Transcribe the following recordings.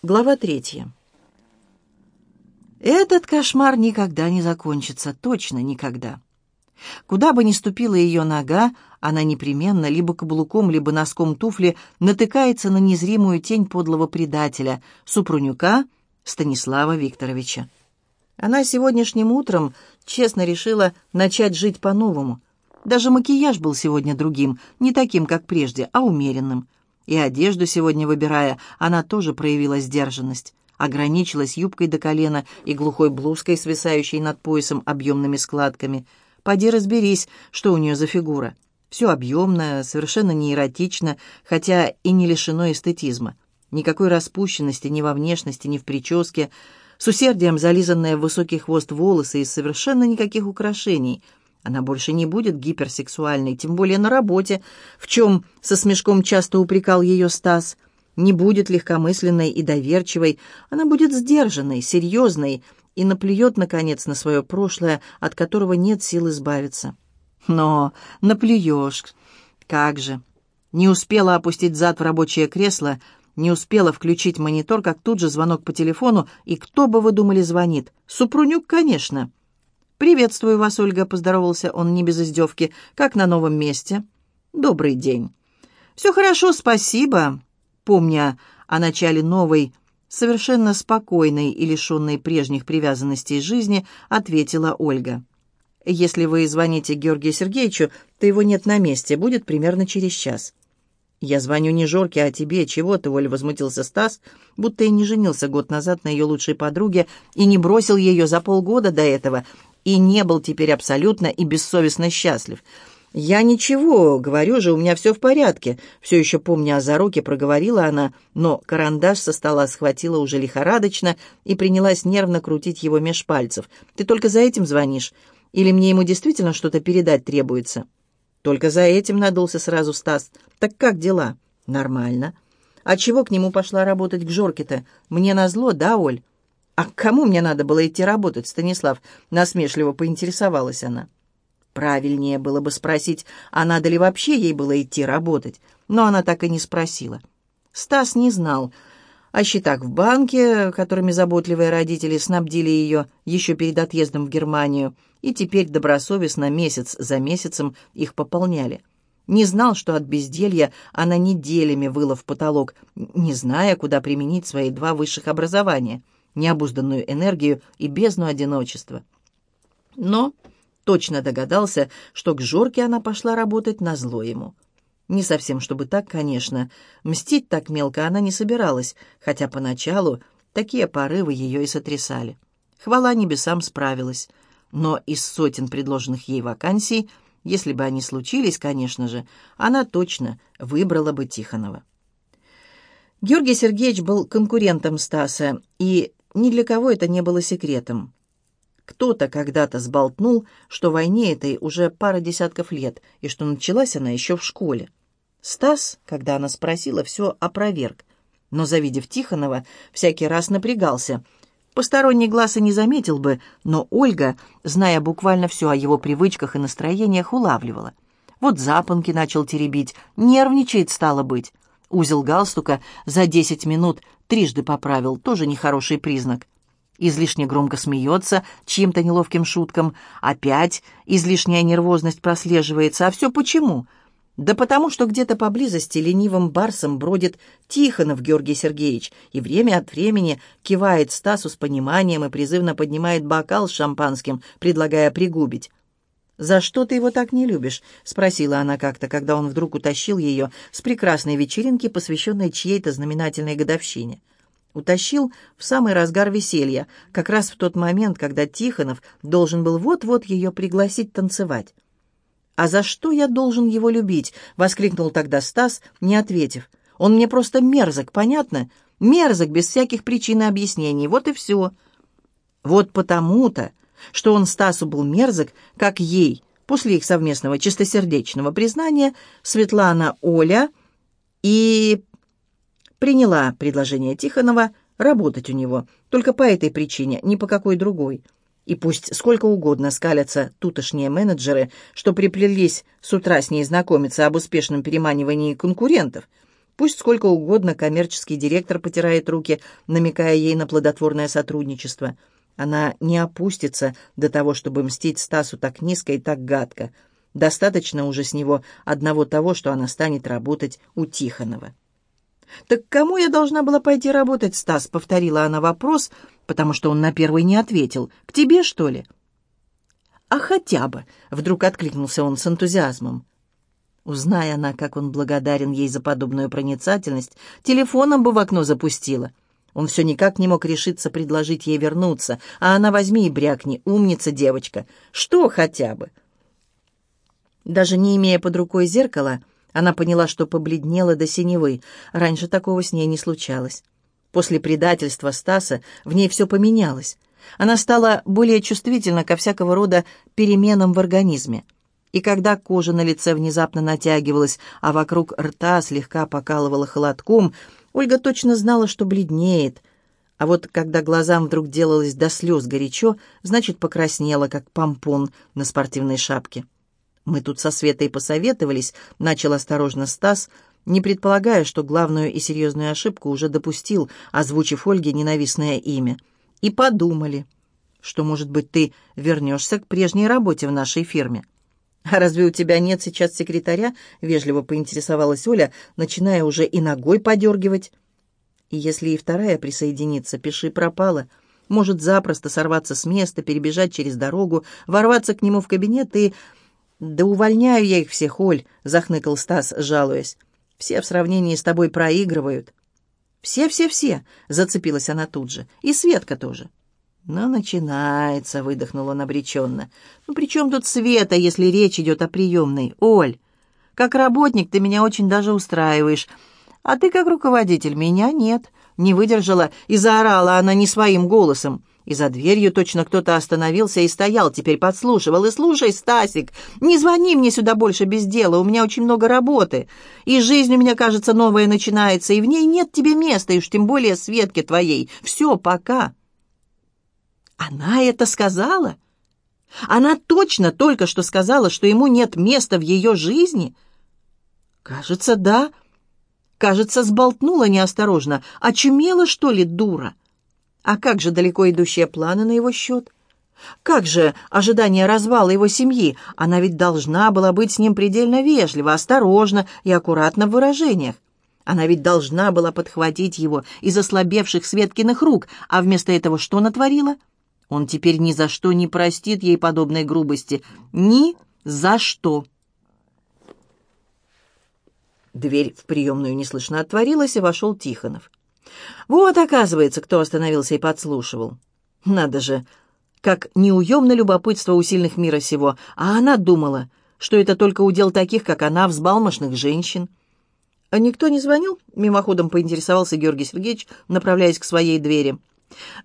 Глава третья. Этот кошмар никогда не закончится, точно никогда. Куда бы ни ступила ее нога, она непременно либо каблуком, либо носком туфли натыкается на незримую тень подлого предателя, Супрунюка Станислава Викторовича. Она сегодняшним утром честно решила начать жить по-новому. Даже макияж был сегодня другим, не таким, как прежде, а умеренным. И одежду сегодня выбирая, она тоже проявила сдержанность. Ограничилась юбкой до колена и глухой блузкой, свисающей над поясом объемными складками. Поди разберись, что у нее за фигура. Все объемно, совершенно не эротично, хотя и не лишено эстетизма. Никакой распущенности ни во внешности, ни в прическе. С усердием зализанные в высокий хвост волосы и совершенно никаких украшений — она больше не будет гиперсексуальной, тем более на работе, в чем со смешком часто упрекал ее Стас. Не будет легкомысленной и доверчивой, она будет сдержанной, серьезной и наплюет, наконец, на свое прошлое, от которого нет сил избавиться. Но наплюешь, как же. Не успела опустить зад в рабочее кресло, не успела включить монитор, как тут же звонок по телефону, и кто бы вы думали звонит? Супрунюк, конечно. «Приветствую вас, Ольга», — поздоровался он не без издевки. «Как на новом месте?» «Добрый день». «Все хорошо, спасибо». Помня о начале новой, совершенно спокойной и лишенной прежних привязанностей жизни, ответила Ольга. «Если вы звоните Георгию Сергеевичу, то его нет на месте, будет примерно через час». «Я звоню не Жорке, а тебе. Чего ты, Оля?» — возмутился Стас, будто и не женился год назад на ее лучшей подруге и не бросил ее за полгода до этого, и не был теперь абсолютно и бессовестно счастлив. «Я ничего, говорю же, у меня все в порядке», — все еще помня о зароке, проговорила она, но карандаш со стола схватила уже лихорадочно и принялась нервно крутить его меж пальцев. «Ты только за этим звонишь? Или мне ему действительно что-то передать требуется?» «Только за этим надулся сразу Стас. Так как дела?» «Нормально». «А чего к нему пошла работать к Жорке-то? Мне назло, да, Оль?» «А к кому мне надо было идти работать, Станислав?» — насмешливо поинтересовалась она. Правильнее было бы спросить, а надо ли вообще ей было идти работать, но она так и не спросила. Стас не знал о счетах в банке, которыми заботливые родители снабдили ее еще перед отъездом в Германию, и теперь добросовестно месяц за месяцем их пополняли. Не знал, что от безделья она неделями выла в потолок, не зная, куда применить свои два высших образования — необузданную энергию и бездну одиночества. Но точно догадался, что к Жорке она пошла работать на зло ему. Не совсем чтобы так, конечно. Мстить так мелко она не собиралась, хотя поначалу такие порывы ее и сотрясали. Хвала небесам справилась. Но из сотен предложенных ей вакансий, если бы они случились, конечно же, она точно выбрала бы Тихонова. Георгий Сергеевич был конкурентом Стаса и ни для кого это не было секретом. Кто-то когда-то сболтнул, что войне этой уже пара десятков лет, и что началась она еще в школе. Стас, когда она спросила, все опроверг. Но, завидев Тихонова, всякий раз напрягался. Посторонний глаз и не заметил бы, но Ольга, зная буквально все о его привычках и настроениях, улавливала. Вот запонки начал теребить, нервничает, стало быть. Узел галстука за десять минут трижды поправил, тоже нехороший признак. Излишне громко смеется чьим-то неловким шуткам. Опять излишняя нервозность прослеживается. А все почему? Да потому что где-то поблизости ленивым барсом бродит Тихонов Георгий Сергеевич и время от времени кивает Стасу с пониманием и призывно поднимает бокал с шампанским, предлагая пригубить. «За что ты его так не любишь?» — спросила она как-то, когда он вдруг утащил ее с прекрасной вечеринки, посвященной чьей-то знаменательной годовщине. Утащил в самый разгар веселья, как раз в тот момент, когда Тихонов должен был вот-вот ее пригласить танцевать. «А за что я должен его любить?» — воскликнул тогда Стас, не ответив. «Он мне просто мерзок, понятно? Мерзок, без всяких причин и объяснений. Вот и все». «Вот потому-то что он Стасу был мерзок, как ей, после их совместного чистосердечного признания, Светлана Оля и приняла предложение Тихонова работать у него, только по этой причине, ни по какой другой. И пусть сколько угодно скалятся тутошние менеджеры, что приплелись с утра с ней знакомиться об успешном переманивании конкурентов, Пусть сколько угодно коммерческий директор потирает руки, намекая ей на плодотворное сотрудничество. Она не опустится до того, чтобы мстить Стасу так низко и так гадко. Достаточно уже с него одного того, что она станет работать у Тихонова. «Так кому я должна была пойти работать, Стас?» — повторила она вопрос, потому что он на первый не ответил. «К тебе, что ли?» «А хотя бы!» — вдруг откликнулся он с энтузиазмом. Узная она, как он благодарен ей за подобную проницательность, телефоном бы в окно запустила. Он все никак не мог решиться предложить ей вернуться, а она возьми и брякни, умница девочка. Что хотя бы? Даже не имея под рукой зеркала, она поняла, что побледнела до синевы. Раньше такого с ней не случалось. После предательства Стаса в ней все поменялось. Она стала более чувствительна ко всякого рода переменам в организме. И когда кожа на лице внезапно натягивалась, а вокруг рта слегка покалывала холодком, Ольга точно знала, что бледнеет. А вот когда глазам вдруг делалось до слез горячо, значит, покраснела, как помпон на спортивной шапке. «Мы тут со Светой посоветовались», — начал осторожно Стас, не предполагая, что главную и серьезную ошибку уже допустил, озвучив Ольге ненавистное имя. «И подумали, что, может быть, ты вернешься к прежней работе в нашей фирме». «А разве у тебя нет сейчас секретаря?» — вежливо поинтересовалась Оля, начиная уже и ногой подергивать. «И если и вторая присоединится, пиши пропала. Может запросто сорваться с места, перебежать через дорогу, ворваться к нему в кабинет и...» «Да увольняю я их всех, Оль», — захныкал Стас, жалуясь. «Все в сравнении с тобой проигрывают». «Все-все-все», — зацепилась она тут же. «И Светка тоже». «Ну, начинается», — выдохнула он обреченно. «Ну, при чем тут Света, если речь идет о приемной? Оль, как работник ты меня очень даже устраиваешь, а ты как руководитель меня нет». Не выдержала и заорала она не своим голосом. И за дверью точно кто-то остановился и стоял, теперь подслушивал. «И слушай, Стасик, не звони мне сюда больше без дела, у меня очень много работы. И жизнь у меня, кажется, новая начинается, и в ней нет тебе места, и уж тем более Светке твоей. Все, пока». Она это сказала? Она точно только что сказала, что ему нет места в ее жизни? Кажется, да. Кажется, сболтнула неосторожно. Очумела, что ли, дура? А как же далеко идущие планы на его счет? Как же ожидание развала его семьи? Она ведь должна была быть с ним предельно вежлива, осторожна и аккуратна в выражениях. Она ведь должна была подхватить его из ослабевших Светкиных рук, а вместо этого что натворила? — он теперь ни за что не простит ей подобной грубости. Ни за что. Дверь в приемную неслышно отворилась, и вошел Тихонов. Вот, оказывается, кто остановился и подслушивал. Надо же, как неуемно любопытство у сильных мира сего, а она думала, что это только удел таких, как она, взбалмошных женщин. А никто не звонил? Мимоходом поинтересовался Георгий Сергеевич, направляясь к своей двери.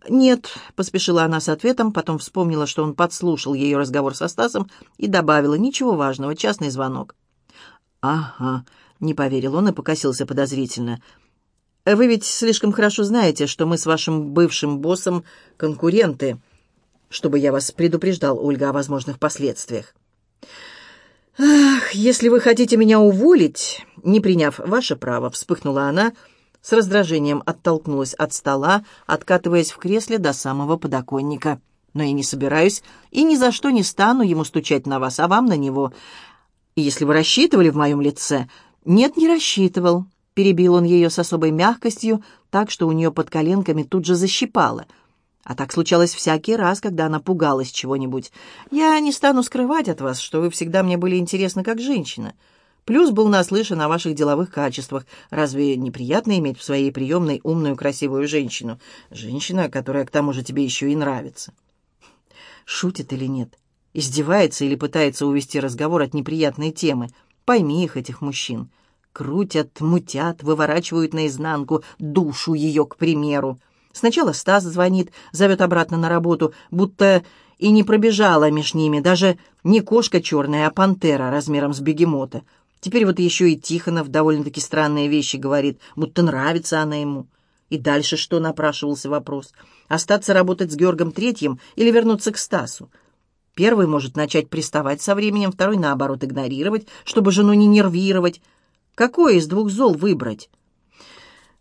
«Нет», — поспешила она с ответом, потом вспомнила, что он подслушал ее разговор со Стасом и добавила, «Ничего важного, частный звонок». «Ага», — не поверил он и покосился подозрительно. «Вы ведь слишком хорошо знаете, что мы с вашим бывшим боссом конкуренты, чтобы я вас предупреждал, Ольга, о возможных последствиях». «Ах, если вы хотите меня уволить, не приняв ваше право», — вспыхнула она, — с раздражением оттолкнулась от стола, откатываясь в кресле до самого подоконника. «Но я не собираюсь и ни за что не стану ему стучать на вас, а вам на него. И если вы рассчитывали в моем лице...» «Нет, не рассчитывал», — перебил он ее с особой мягкостью, так что у нее под коленками тут же защипало. А так случалось всякий раз, когда она пугалась чего-нибудь. «Я не стану скрывать от вас, что вы всегда мне были интересны как женщина». Плюс был наслышан о ваших деловых качествах. Разве неприятно иметь в своей приемной умную, красивую женщину? Женщина, которая к тому же тебе еще и нравится. Шутит или нет? Издевается или пытается увести разговор от неприятной темы? Пойми их, этих мужчин. Крутят, мутят, выворачивают наизнанку душу ее, к примеру. Сначала Стас звонит, зовет обратно на работу, будто и не пробежала меж ними даже не кошка черная, а пантера размером с бегемота. Теперь вот еще и Тихонов довольно-таки странные вещи говорит, будто нравится она ему. И дальше что, напрашивался вопрос? Остаться работать с Георгом Третьим или вернуться к Стасу? Первый может начать приставать со временем, второй, наоборот, игнорировать, чтобы жену не нервировать. Какое из двух зол выбрать?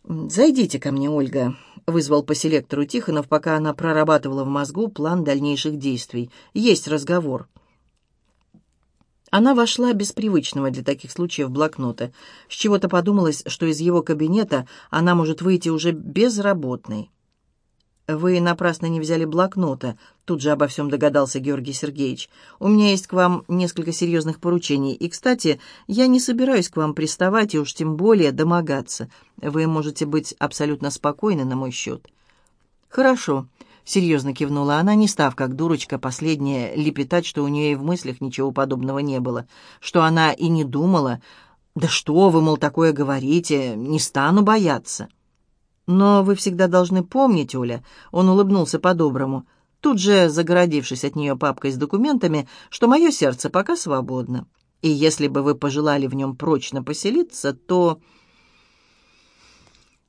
«Зайдите ко мне, Ольга», — вызвал по селектору Тихонов, пока она прорабатывала в мозгу план дальнейших действий. «Есть разговор». Она вошла без привычного для таких случаев блокнота. С чего-то подумалось, что из его кабинета она может выйти уже безработной. «Вы напрасно не взяли блокнота», — тут же обо всем догадался Георгий Сергеевич. «У меня есть к вам несколько серьезных поручений. И, кстати, я не собираюсь к вам приставать и уж тем более домогаться. Вы можете быть абсолютно спокойны на мой счет». «Хорошо», — серьезно кивнула она, не став, как дурочка, последняя лепетать, что у нее и в мыслях ничего подобного не было, что она и не думала. «Да что вы, мол, такое говорите, не стану бояться». «Но вы всегда должны помнить, Оля», — он улыбнулся по-доброму, тут же загородившись от нее папкой с документами, что мое сердце пока свободно. И если бы вы пожелали в нем прочно поселиться, то...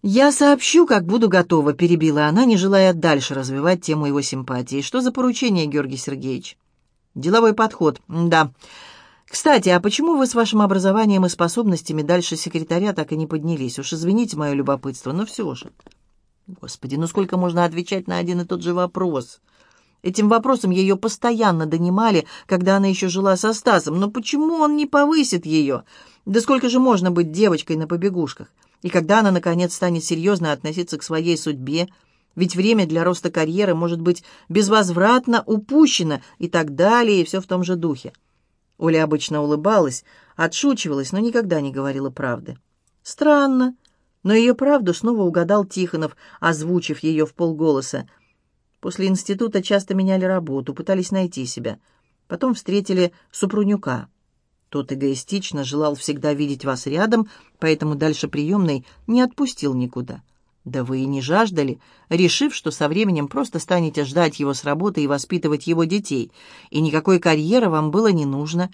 «Я сообщу, как буду готова», — перебила она, не желая дальше развивать тему его симпатии. «Что за поручение, Георгий Сергеевич?» «Деловой подход, да. Кстати, а почему вы с вашим образованием и способностями дальше секретаря так и не поднялись? Уж извините мое любопытство, но все же. Господи, ну сколько можно отвечать на один и тот же вопрос? Этим вопросом ее постоянно донимали, когда она еще жила со Стасом. Но почему он не повысит ее? Да сколько же можно быть девочкой на побегушках? И когда она, наконец, станет серьезно относиться к своей судьбе? Ведь время для роста карьеры может быть безвозвратно упущено и так далее, и все в том же духе. Оля обычно улыбалась, отшучивалась, но никогда не говорила правды. Странно, но ее правду снова угадал Тихонов, озвучив ее в полголоса. После института часто меняли работу, пытались найти себя. Потом встретили Супрунюка. Тот эгоистично желал всегда видеть вас рядом, поэтому дальше приемной не отпустил никуда. Да вы и не жаждали, решив, что со временем просто станете ждать его с работы и воспитывать его детей, и никакой карьеры вам было не нужно.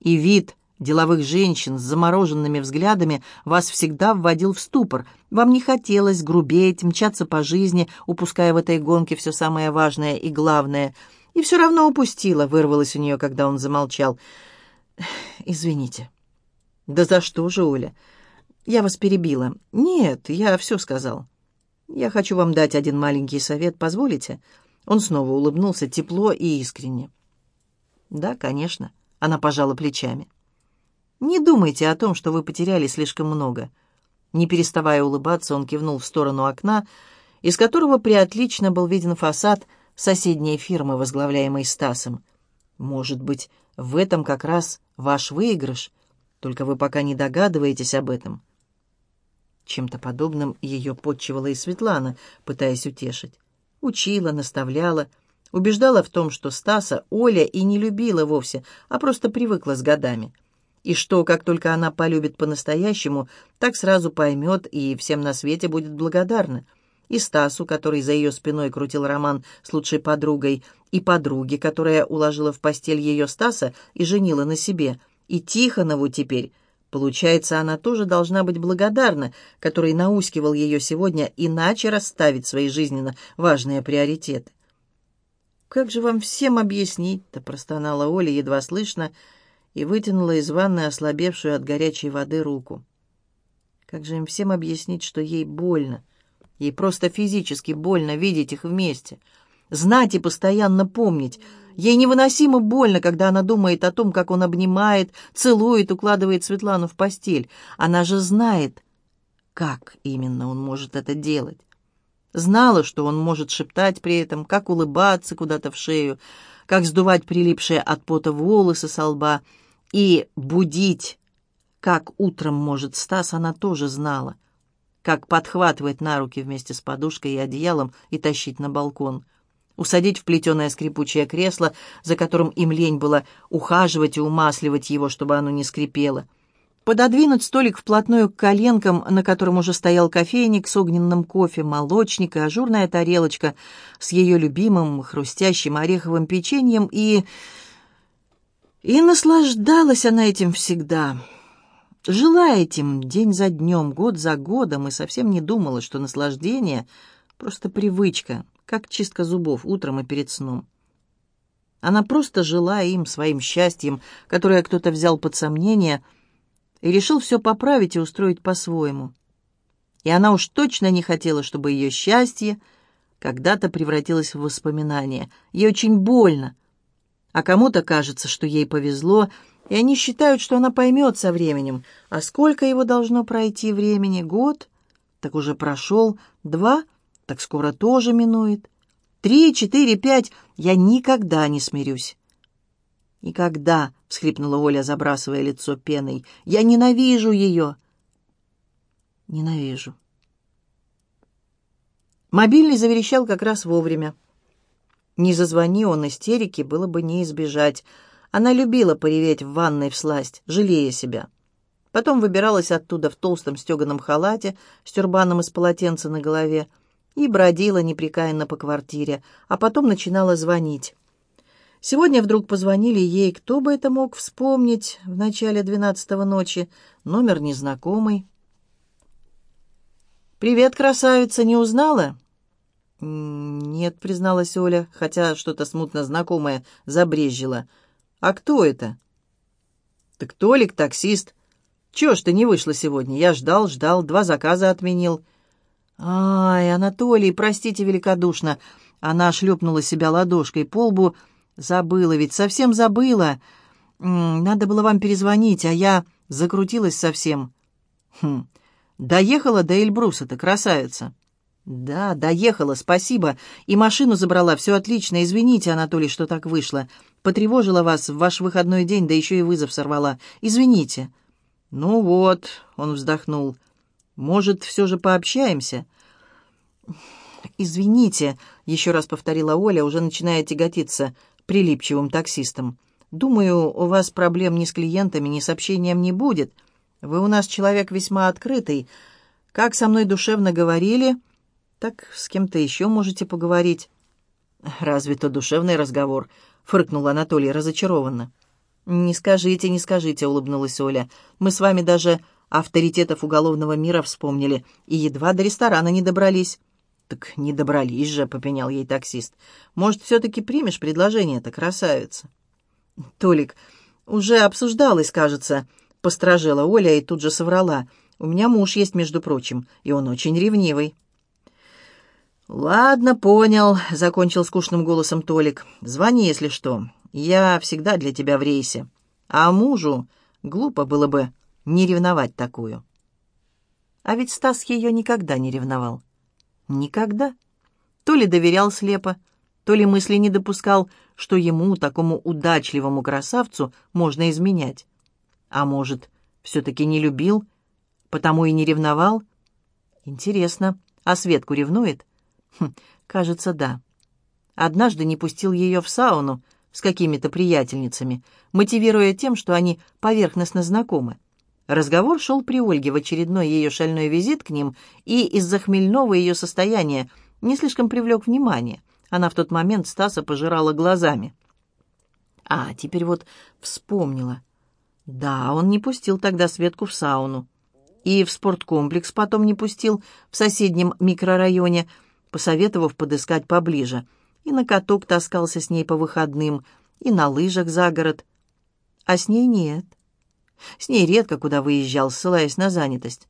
И вид деловых женщин с замороженными взглядами вас всегда вводил в ступор. Вам не хотелось грубеть, мчаться по жизни, упуская в этой гонке все самое важное и главное. И все равно упустила, вырвалось у нее, когда он замолчал. «Извините». «Да за что же, Оля?» Я вас перебила. Нет, я все сказал. Я хочу вам дать один маленький совет, позволите? Он снова улыбнулся тепло и искренне. Да, конечно. Она пожала плечами. Не думайте о том, что вы потеряли слишком много. Не переставая улыбаться, он кивнул в сторону окна, из которого приотлично был виден фасад соседней фирмы, возглавляемой Стасом. Может быть, в этом как раз ваш выигрыш, только вы пока не догадываетесь об этом. Чем-то подобным ее подчивала и Светлана, пытаясь утешить. Учила, наставляла, убеждала в том, что Стаса Оля и не любила вовсе, а просто привыкла с годами. И что, как только она полюбит по-настоящему, так сразу поймет и всем на свете будет благодарна. И Стасу, который за ее спиной крутил роман с лучшей подругой, и подруге, которая уложила в постель ее Стаса и женила на себе, и Тихонову теперь — Получается, она тоже должна быть благодарна, который наускивал ее сегодня иначе расставить свои жизненно важные приоритеты. «Как же вам всем объяснить-то?» — простонала Оля едва слышно и вытянула из ванны ослабевшую от горячей воды руку. «Как же им всем объяснить, что ей больно? Ей просто физически больно видеть их вместе, знать и постоянно помнить — Ей невыносимо больно, когда она думает о том, как он обнимает, целует, укладывает Светлану в постель. Она же знает, как именно он может это делать. Знала, что он может шептать при этом, как улыбаться куда-то в шею, как сдувать прилипшие от пота волосы со лба и будить, как утром может Стас, она тоже знала, как подхватывать на руки вместе с подушкой и одеялом и тащить на балкон — усадить в плетеное скрипучее кресло, за которым им лень было ухаживать и умасливать его, чтобы оно не скрипело, пододвинуть столик вплотную к коленкам, на котором уже стоял кофейник с огненным кофе, молочник и ажурная тарелочка с ее любимым хрустящим ореховым печеньем, и... И наслаждалась она этим всегда. Жила этим день за днем, год за годом, и совсем не думала, что наслаждение — просто привычка, как чистка зубов утром и перед сном. Она просто жила им, своим счастьем, которое кто-то взял под сомнение, и решил все поправить и устроить по-своему. И она уж точно не хотела, чтобы ее счастье когда-то превратилось в воспоминание. Ей очень больно. А кому-то кажется, что ей повезло, и они считают, что она поймет со временем. А сколько его должно пройти времени? Год? Так уже прошел. Два? Так скоро тоже минует. Три, четыре, пять. Я никогда не смирюсь. «Никогда!» — всхлипнула Оля, забрасывая лицо пеной. «Я ненавижу ее!» «Ненавижу!» Мобильный заверещал как раз вовремя. Не зазвони он истерики, было бы не избежать. Она любила пореветь в ванной всласть, жалея себя. Потом выбиралась оттуда в толстом стеганом халате с тюрбаном из полотенца на голове и бродила непрекаянно по квартире, а потом начинала звонить. Сегодня вдруг позвонили ей, кто бы это мог вспомнить в начале двенадцатого ночи, номер незнакомый. «Привет, красавица, не узнала?» «Нет», — призналась Оля, хотя что-то смутно знакомое забрезжило. «А кто это?» «Так Толик, таксист. Чего ж ты не вышла сегодня? Я ждал, ждал, два заказа отменил». «Ай, Анатолий, простите великодушно». Она шлепнула себя ладошкой по лбу. «Забыла ведь, совсем забыла. Надо было вам перезвонить, а я закрутилась совсем». «Хм, доехала до Эльбруса-то, красавица». «Да, доехала, спасибо. И машину забрала, все отлично. Извините, Анатолий, что так вышло. Потревожила вас в ваш выходной день, да еще и вызов сорвала. Извините». «Ну вот», — он вздохнул, — «может, все же пообщаемся?» «Извините», — еще раз повторила Оля, уже начиная тяготиться прилипчивым таксистом. «Думаю, у вас проблем ни с клиентами, ни с общением не будет. Вы у нас человек весьма открытый. Как со мной душевно говорили...» так с кем-то еще можете поговорить». «Разве то душевный разговор?» — фыркнул Анатолий разочарованно. «Не скажите, не скажите», — улыбнулась Оля. «Мы с вами даже авторитетов уголовного мира вспомнили и едва до ресторана не добрались». «Так не добрались же», — попенял ей таксист. «Может, все-таки примешь предложение-то, красавица?» «Толик, уже обсуждалось, кажется», — постражела Оля и тут же соврала. «У меня муж есть, между прочим, и он очень ревнивый». «Ладно, понял», — закончил скучным голосом Толик. «Звони, если что. Я всегда для тебя в рейсе. А мужу глупо было бы не ревновать такую». А ведь Стас ее никогда не ревновал. Никогда. То ли доверял слепо, то ли мысли не допускал, что ему, такому удачливому красавцу, можно изменять. А может, все-таки не любил, потому и не ревновал? Интересно, а Светку ревнует? Хм, кажется, да. Однажды не пустил ее в сауну с какими-то приятельницами, мотивируя тем, что они поверхностно знакомы. Разговор шел при Ольге в очередной ее шальной визит к ним, и из-за хмельного ее состояния не слишком привлек внимание. Она в тот момент Стаса пожирала глазами. А, теперь вот вспомнила. Да, он не пустил тогда Светку в сауну. И в спорткомплекс потом не пустил в соседнем микрорайоне – посоветовав подыскать поближе. И на каток таскался с ней по выходным, и на лыжах за город. А с ней нет. С ней редко куда выезжал, ссылаясь на занятость.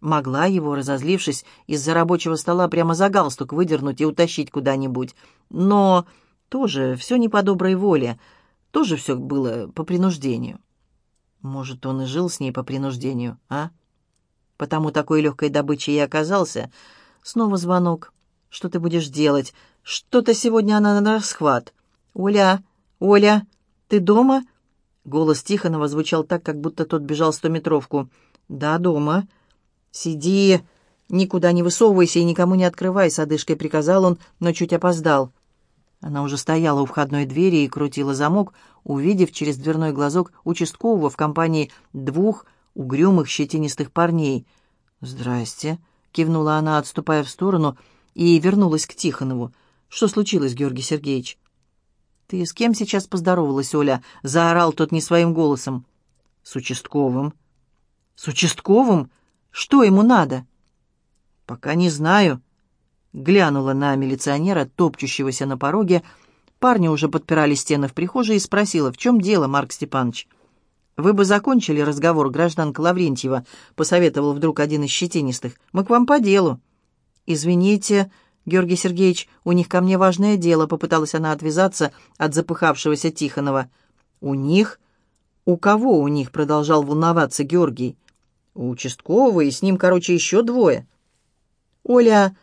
Могла его, разозлившись, из-за рабочего стола прямо за галстук выдернуть и утащить куда-нибудь. Но тоже все не по доброй воле, тоже все было по принуждению. Может, он и жил с ней по принуждению, а? Потому такой легкой добычей и оказался. Снова звонок. Что ты будешь делать? Что-то сегодня она на расхват. Оля, Оля, ты дома?» Голос Тихонова звучал так, как будто тот бежал стометровку. «Да, дома». «Сиди, никуда не высовывайся и никому не открывай», — с одышкой приказал он, но чуть опоздал. Она уже стояла у входной двери и крутила замок, увидев через дверной глазок участкового в компании двух угрюмых щетинистых парней. «Здрасте», — кивнула она, отступая в сторону, — и вернулась к Тихонову. «Что случилось, Георгий Сергеевич?» «Ты с кем сейчас поздоровалась, Оля?» — заорал тот не своим голосом. «С участковым». «С участковым? Что ему надо?» «Пока не знаю». Глянула на милиционера, топчущегося на пороге. Парни уже подпирали стены в прихожей и спросила, «В чем дело, Марк Степанович?» «Вы бы закончили разговор, гражданка Лаврентьева», — посоветовал вдруг один из щетинистых. «Мы к вам по делу». «Извините, Георгий Сергеевич, у них ко мне важное дело», — попыталась она отвязаться от запыхавшегося Тихонова. «У них? У кого у них?» — продолжал волноваться Георгий. «У участкового, и с ним, короче, еще двое». Оля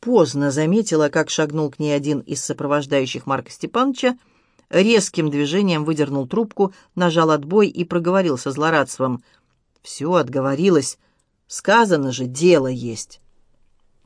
поздно заметила, как шагнул к ней один из сопровождающих Марка Степановича, резким движением выдернул трубку, нажал отбой и проговорил со злорадством. «Все, отговорилась. Сказано же, дело есть».